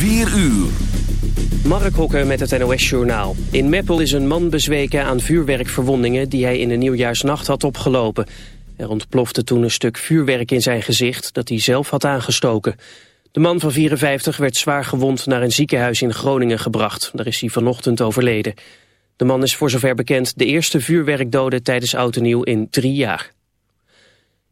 4 uur. Mark Hokker met het NOS-journaal. In Meppel is een man bezweken aan vuurwerkverwondingen... die hij in de nieuwjaarsnacht had opgelopen. Er ontplofte toen een stuk vuurwerk in zijn gezicht... dat hij zelf had aangestoken. De man van 54 werd zwaar gewond naar een ziekenhuis in Groningen gebracht. Daar is hij vanochtend overleden. De man is voor zover bekend de eerste vuurwerkdode tijdens Oud en Nieuw in drie jaar.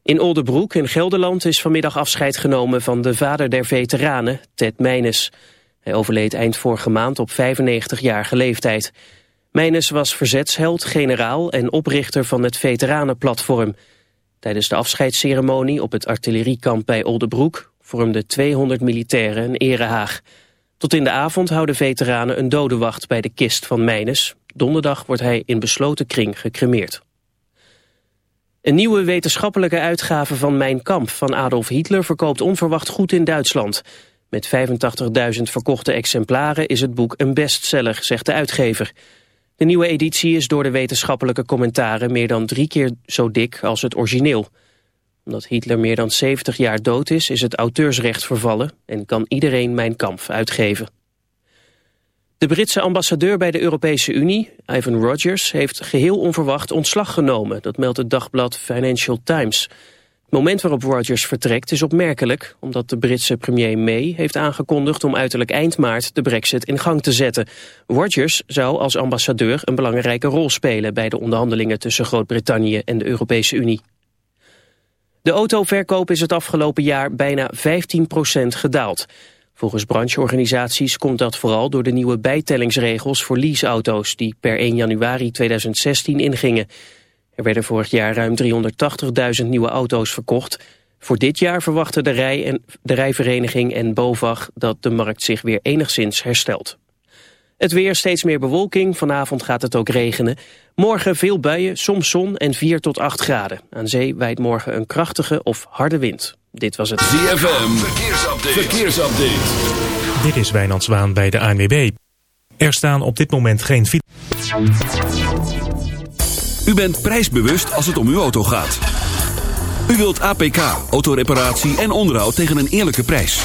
In Oldebroek in Gelderland is vanmiddag afscheid genomen van de vader der veteranen, Ted Meines. Hij overleed eind vorige maand op 95-jarige leeftijd. Meines was verzetsheld, generaal en oprichter van het veteranenplatform. Tijdens de afscheidsceremonie op het artilleriekamp bij Oldebroek vormden 200 militairen een erehaag. Tot in de avond houden veteranen een dodenwacht bij de kist van Meines. Donderdag wordt hij in besloten kring gecremeerd. Een nieuwe wetenschappelijke uitgave van Mijn Kamp van Adolf Hitler verkoopt onverwacht goed in Duitsland. Met 85.000 verkochte exemplaren is het boek een bestseller, zegt de uitgever. De nieuwe editie is door de wetenschappelijke commentaren meer dan drie keer zo dik als het origineel. Omdat Hitler meer dan 70 jaar dood is, is het auteursrecht vervallen en kan iedereen Mijn Kamp uitgeven. De Britse ambassadeur bij de Europese Unie, Ivan Rogers, heeft geheel onverwacht ontslag genomen. Dat meldt het dagblad Financial Times. Het moment waarop Rogers vertrekt is opmerkelijk, omdat de Britse premier May heeft aangekondigd om uiterlijk eind maart de brexit in gang te zetten. Rogers zou als ambassadeur een belangrijke rol spelen bij de onderhandelingen tussen Groot-Brittannië en de Europese Unie. De autoverkoop is het afgelopen jaar bijna 15% gedaald. Volgens brancheorganisaties komt dat vooral door de nieuwe bijtellingsregels voor leaseauto's die per 1 januari 2016 ingingen. Er werden vorig jaar ruim 380.000 nieuwe auto's verkocht. Voor dit jaar verwachten de, rij en, de rijvereniging en BOVAG dat de markt zich weer enigszins herstelt. Het weer steeds meer bewolking, vanavond gaat het ook regenen. Morgen veel buien, soms zon en 4 tot 8 graden. Aan zee wijdt morgen een krachtige of harde wind. Dit was het ZFM, verkeersupdate. verkeersupdate. Dit is Wijnand Zwaan bij de ANWB. Er staan op dit moment geen U bent prijsbewust als het om uw auto gaat. U wilt APK, autoreparatie en onderhoud tegen een eerlijke prijs.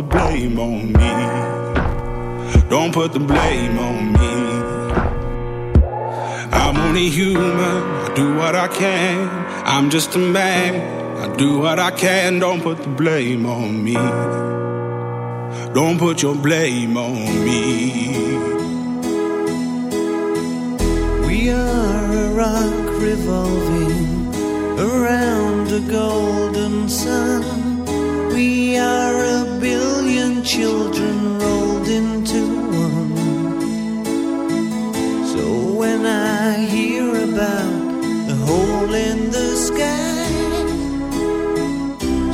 the blame on me. Don't put the blame on me. I'm only human. I do what I can. I'm just a man. I do what I can. Don't put the blame on me. Don't put your blame on me. We are a rock revolving around a golden sun. We are a billion children rolled into one. So when I hear about the hole in the sky,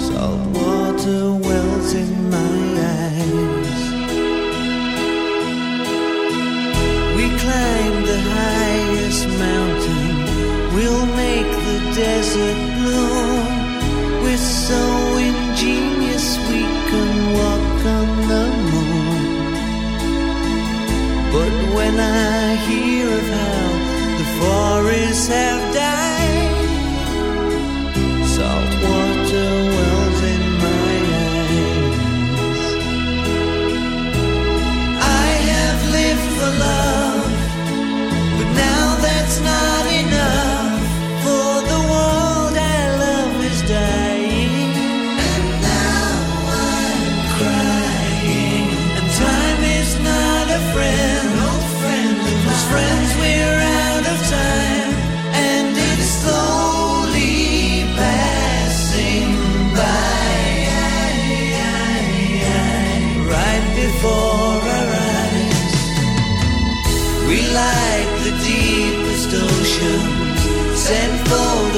salt water wells in my eyes. We climb the highest mountain. We'll make the desert I hear of how the forests have died,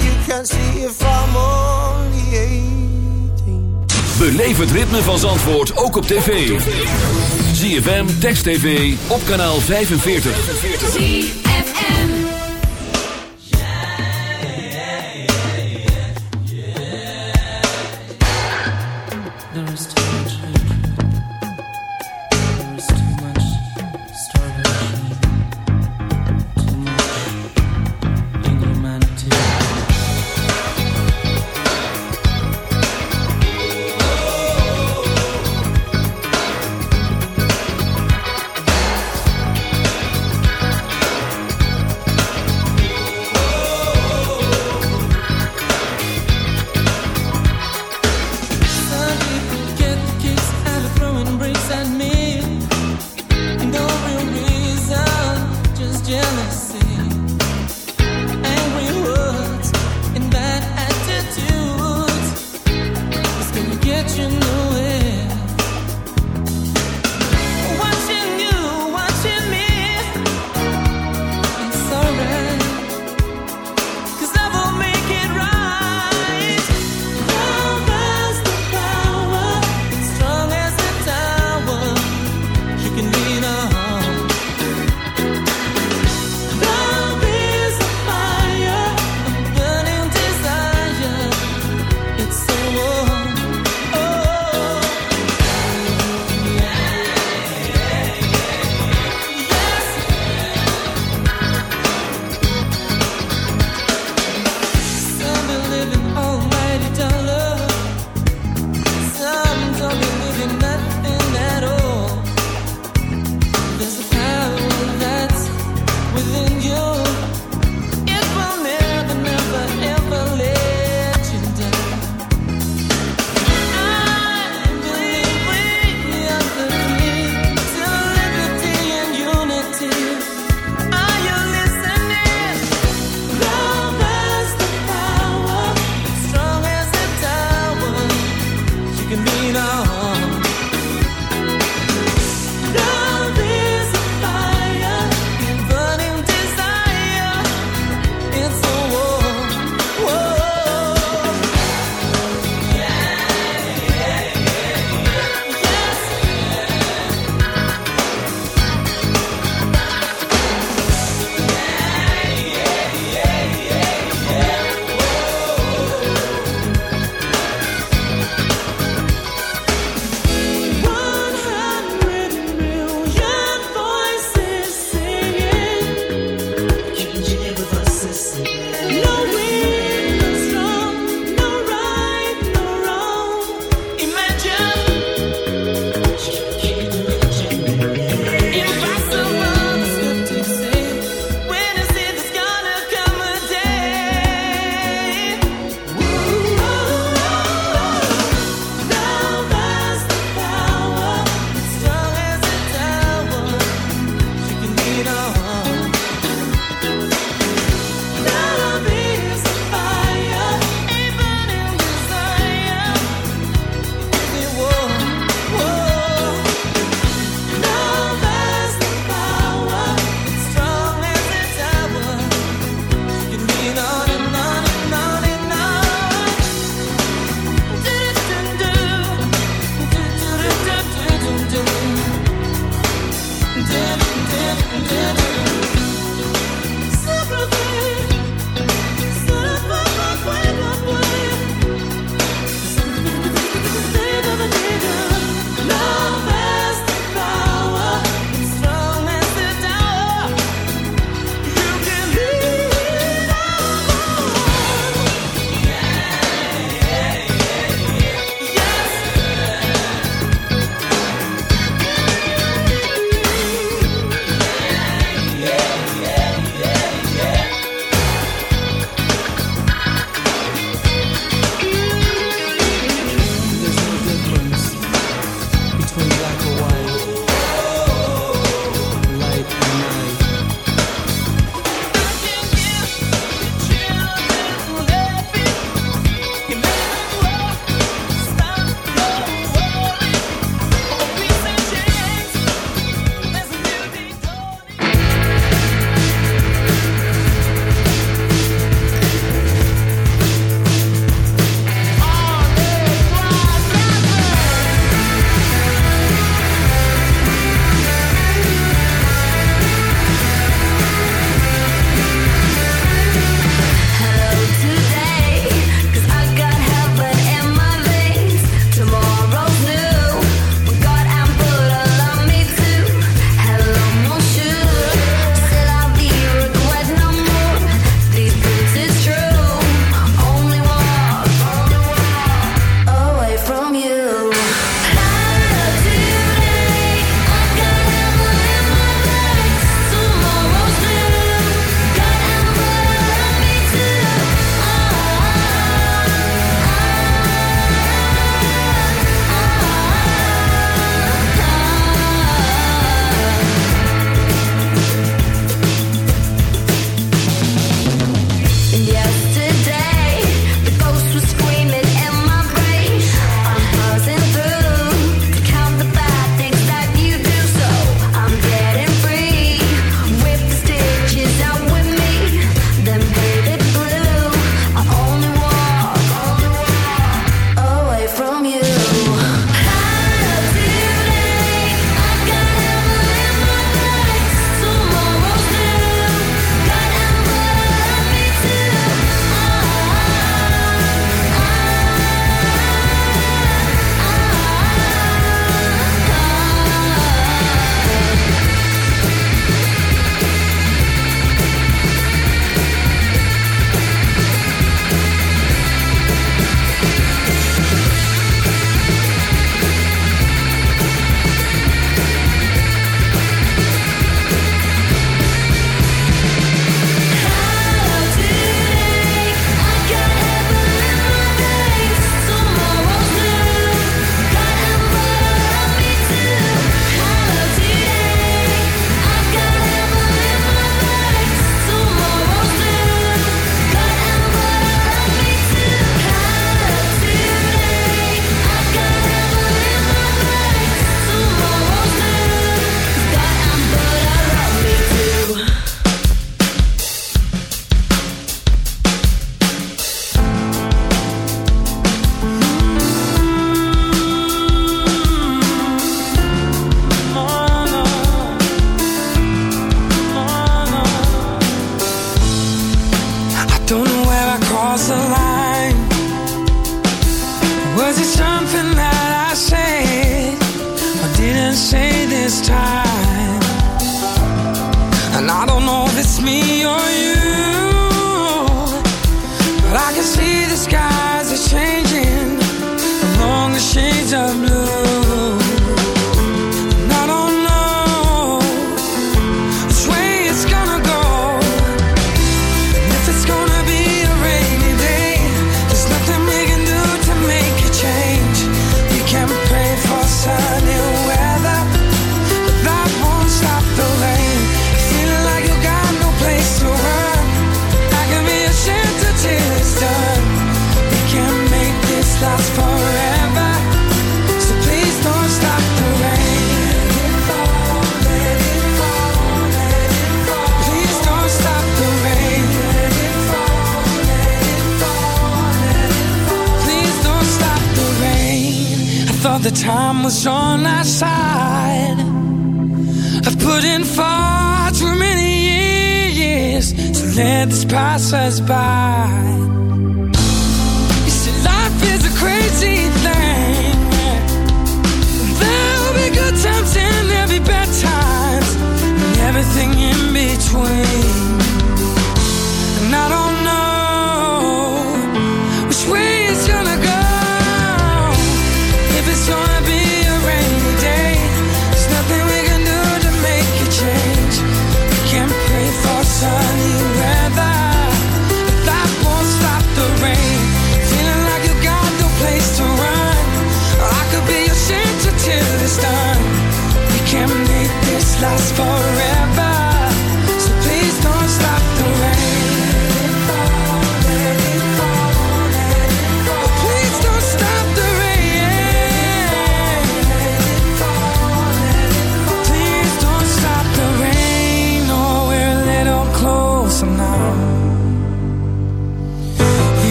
you can see if I'm only 18. Beleef het ritme van Zandvoort ook op tv. ZFM Text TV op kanaal 45.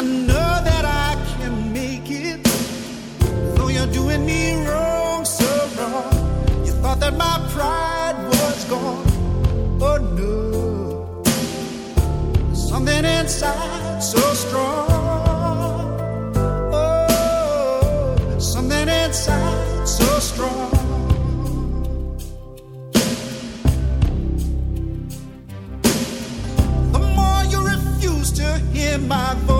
I know that I can make it. Though you're doing me wrong, so wrong. You thought that my pride was gone. Oh, no. Something inside so strong. Oh, something inside so strong. my voice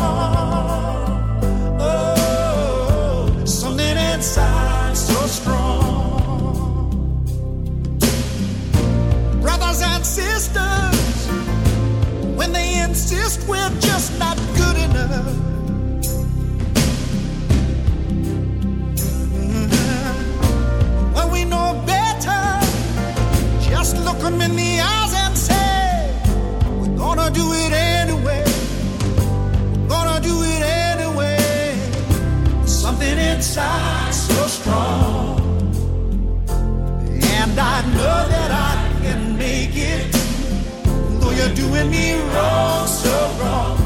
You're doing me wrong, so wrong.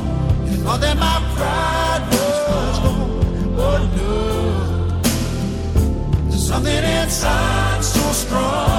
You thought that my pride was gone. Oh no. There's something inside so strong.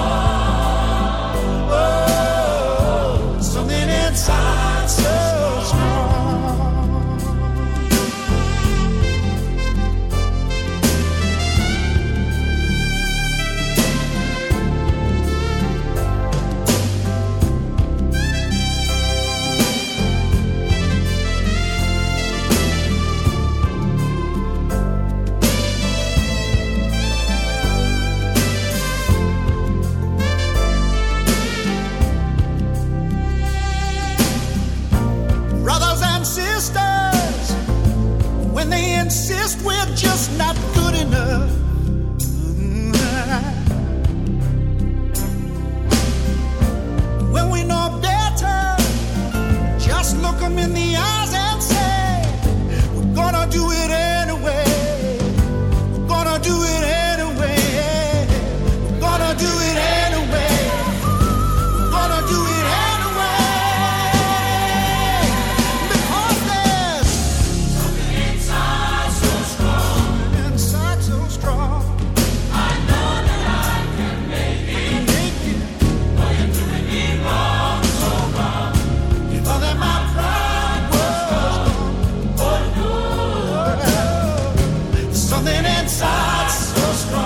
We're just not inside so strong.